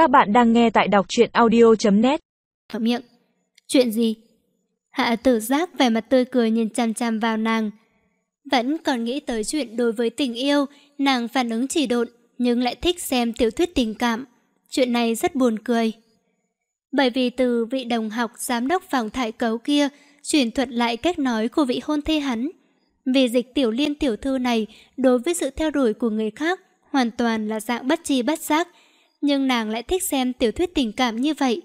Các bạn đang nghe tại đọc truyện audio.net Ở miệng. Chuyện gì? Hạ tử giác vẻ mặt tươi cười nhìn chăm chăm vào nàng. Vẫn còn nghĩ tới chuyện đối với tình yêu, nàng phản ứng chỉ độn, nhưng lại thích xem tiểu thuyết tình cảm. Chuyện này rất buồn cười. Bởi vì từ vị đồng học giám đốc phòng thải cấu kia chuyển thuật lại cách nói của vị hôn thê hắn. Vì dịch tiểu liên tiểu thư này đối với sự theo đuổi của người khác hoàn toàn là dạng bất tri bất giác, nhưng nàng lại thích xem tiểu thuyết tình cảm như vậy.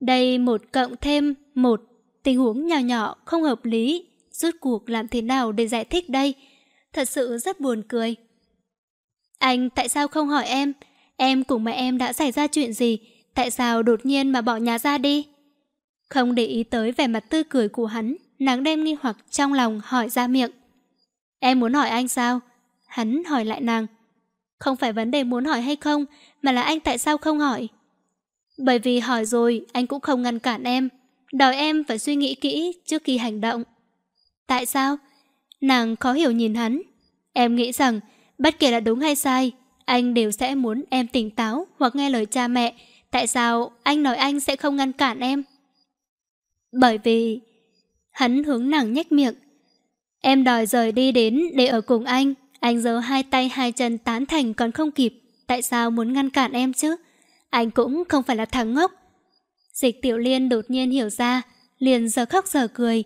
Đây một cộng thêm một tình huống nhỏ nhỏ không hợp lý, rút cuộc làm thế nào để giải thích đây? Thật sự rất buồn cười. Anh tại sao không hỏi em? Em cùng mẹ em đã xảy ra chuyện gì? Tại sao đột nhiên mà bỏ nhà ra đi? Không để ý tới vẻ mặt tươi cười của hắn, nàng đem nghi hoặc trong lòng hỏi ra miệng. Em muốn hỏi anh sao? Hắn hỏi lại nàng. Không phải vấn đề muốn hỏi hay không, mà là anh tại sao không hỏi? Bởi vì hỏi rồi, anh cũng không ngăn cản em. Đòi em phải suy nghĩ kỹ trước khi hành động. Tại sao? Nàng khó hiểu nhìn hắn. Em nghĩ rằng, bất kể là đúng hay sai, anh đều sẽ muốn em tỉnh táo hoặc nghe lời cha mẹ. Tại sao anh nói anh sẽ không ngăn cản em? Bởi vì... Hắn hướng nàng nhếch miệng. Em đòi rời đi đến để ở cùng anh. Anh giơ hai tay hai chân tán thành còn không kịp. Tại sao muốn ngăn cản em chứ? Anh cũng không phải là thằng ngốc. Dịch tiểu liên đột nhiên hiểu ra, liền giờ khóc giờ cười.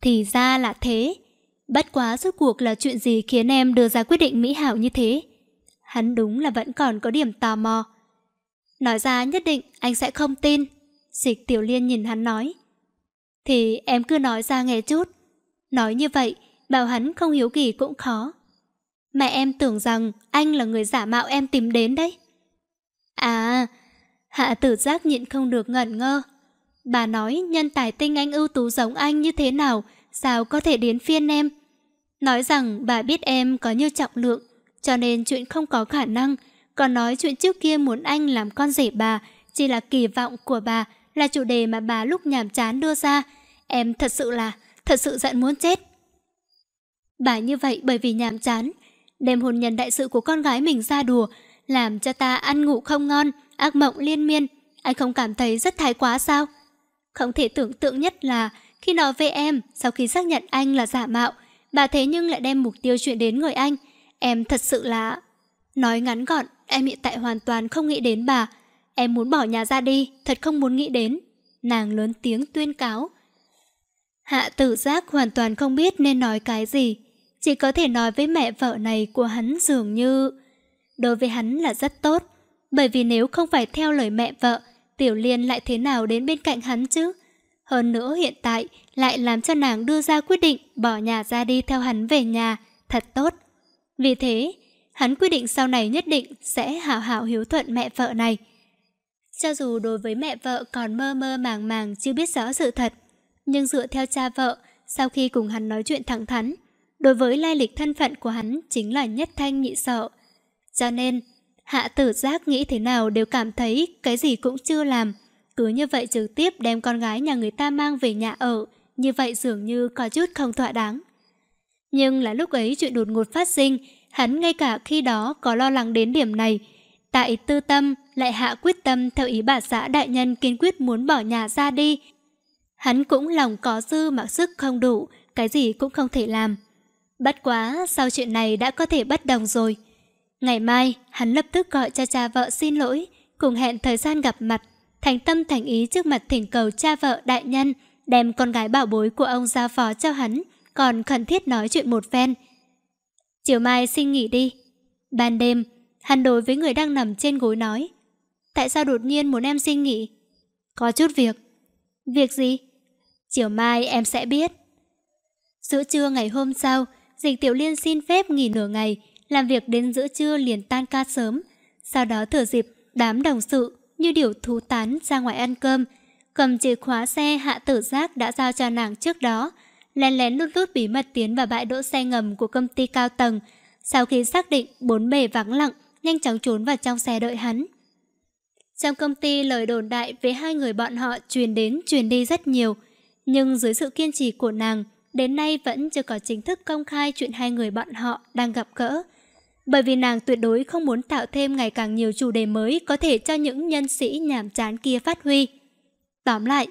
Thì ra là thế. Bất quá rốt cuộc là chuyện gì khiến em đưa ra quyết định mỹ hảo như thế? Hắn đúng là vẫn còn có điểm tò mò. Nói ra nhất định anh sẽ không tin. Dịch tiểu liên nhìn hắn nói. Thì em cứ nói ra nghe chút. Nói như vậy, bảo hắn không hiếu kỳ cũng khó. Mẹ em tưởng rằng anh là người giả mạo em tìm đến đấy. À, hạ tử giác nhịn không được ngẩn ngơ. Bà nói nhân tài tinh anh ưu tú giống anh như thế nào, sao có thể đến phiên em. Nói rằng bà biết em có nhiều trọng lượng, cho nên chuyện không có khả năng, còn nói chuyện trước kia muốn anh làm con rể bà, chỉ là kỳ vọng của bà, là chủ đề mà bà lúc nhàm chán đưa ra. Em thật sự là, thật sự giận muốn chết. Bà như vậy bởi vì nhàm chán, đem hôn nhân đại sự của con gái mình ra đùa, làm cho ta ăn ngủ không ngon, ác mộng liên miên. Anh không cảm thấy rất thái quá sao? Không thể tưởng tượng nhất là khi nói với em, sau khi xác nhận anh là giả mạo, bà thế nhưng lại đem mục tiêu chuyện đến người anh. Em thật sự là... Nói ngắn gọn, em hiện tại hoàn toàn không nghĩ đến bà. Em muốn bỏ nhà ra đi, thật không muốn nghĩ đến. Nàng lớn tiếng tuyên cáo. Hạ tử giác hoàn toàn không biết nên nói cái gì. Chỉ có thể nói với mẹ vợ này của hắn dường như... Đối với hắn là rất tốt. Bởi vì nếu không phải theo lời mẹ vợ, Tiểu Liên lại thế nào đến bên cạnh hắn chứ? Hơn nữa hiện tại lại làm cho nàng đưa ra quyết định bỏ nhà ra đi theo hắn về nhà. Thật tốt. Vì thế, hắn quyết định sau này nhất định sẽ hào hảo hiếu thuận mẹ vợ này. Cho dù đối với mẹ vợ còn mơ mơ màng màng chưa biết rõ sự thật, nhưng dựa theo cha vợ, sau khi cùng hắn nói chuyện thẳng thắn, đối với lai lịch thân phận của hắn chính là nhất thanh nhị sợ. Cho nên, hạ tử giác nghĩ thế nào đều cảm thấy cái gì cũng chưa làm. Cứ như vậy trực tiếp đem con gái nhà người ta mang về nhà ở, như vậy dường như có chút không thỏa đáng. Nhưng là lúc ấy chuyện đột ngột phát sinh, hắn ngay cả khi đó có lo lắng đến điểm này. Tại tư tâm lại hạ quyết tâm theo ý bà xã đại nhân kiên quyết muốn bỏ nhà ra đi. Hắn cũng lòng có dư mà sức không đủ, cái gì cũng không thể làm. Bất quá, sau chuyện này đã có thể bất đồng rồi. Ngày mai, hắn lập tức gọi cho cha vợ xin lỗi, cùng hẹn thời gian gặp mặt, thành tâm thành ý trước mặt thỉnh cầu cha vợ đại nhân, đem con gái bảo bối của ông ra phó cho hắn, còn khẩn thiết nói chuyện một phen. Chiều mai xin nghỉ đi. Ban đêm, hắn đối với người đang nằm trên gối nói. Tại sao đột nhiên muốn em xin nghỉ? Có chút việc. Việc gì? Chiều mai em sẽ biết. Giữa trưa ngày hôm sau, Dịch Tiểu Liên xin phép nghỉ nửa ngày, làm việc đến giữa trưa liền tan ca sớm. Sau đó thừa dịp đám đồng sự như điều thú tán ra ngoài ăn cơm, cầm chìa khóa xe hạ tử giác đã giao cho nàng trước đó, lén lén lút lút bí mật tiến vào bãi đỗ xe ngầm của công ty cao tầng. Sau khi xác định bốn bề vắng lặng, nhanh chóng trốn vào trong xe đợi hắn. Trong công ty lời đồn đại về hai người bọn họ truyền đến truyền đi rất nhiều, nhưng dưới sự kiên trì của nàng, đến nay vẫn chưa có chính thức công khai chuyện hai người bọn họ đang gặp gỡ. bởi vì nàng tuyệt đối không muốn tạo thêm ngày càng nhiều chủ đề mới có thể cho những nhân sĩ nhàm chán kia phát huy. Tóm lại,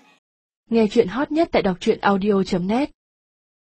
nghe chuyện hot nhất tại đọc truyện audio.net